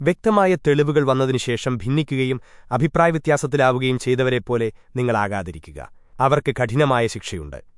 വ്യക്തമായ തെളിവുകൾ വന്നതിനുശേഷം ഭിന്നിക്കുകയും അഭിപ്രായവ്യത്യാസത്തിലാവുകയും ചെയ്തവരെപ്പോലെ നിങ്ങളാകാതിരിക്കുക. അവർക്ക് കഠിനമായ ശിക്ഷയുണ്ട്.